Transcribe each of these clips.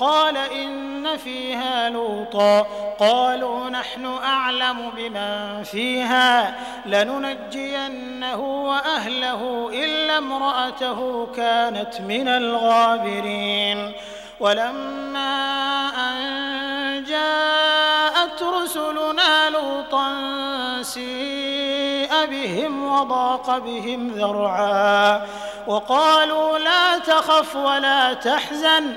قال إن فيها لوطا. قالوا نحن أعلم بمن فيها. لننجينه وأهله إلا امرأته كانت من الغابرين. ولما أن جاءت رسلنا لوطا سيء بهم وضاق بهم ذرعا. وقالوا لا تخف ولا تحزن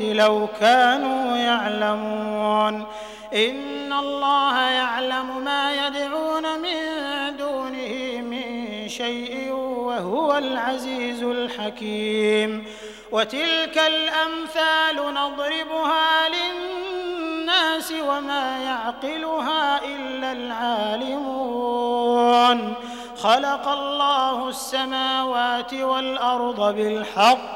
لو كانوا يعلمون. إن الله يعلم ما يدعون من دونه من شيء وهو العزيز الحكيم. وتلك الأمثال نضربها للناس وما يعقلها إلا العالمون. خلق الله السماوات والأرض بالحق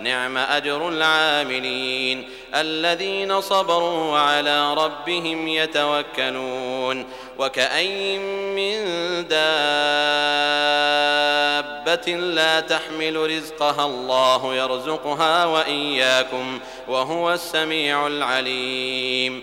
نعم أجر العاملين الذين صبروا وعلى ربهم يتوكلون وكأين من دابة لا تحمل رزقها الله يرزقها وإياكم وهو السميع العليم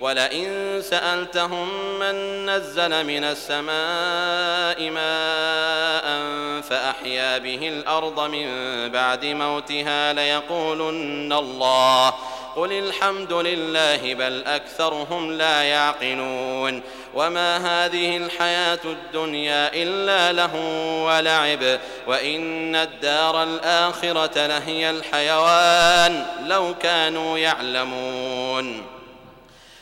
ولئن سألتهم من نزل من السماء ماء فأحيا به الأرض من بعد موتها ليقولن الله قل الحمد لله بل أكثرهم لا يعقلون وما هذه الحياة الدنيا إلا له ولعب وإن الدار الآخرة لهي الحيوان لو كانوا يعلمون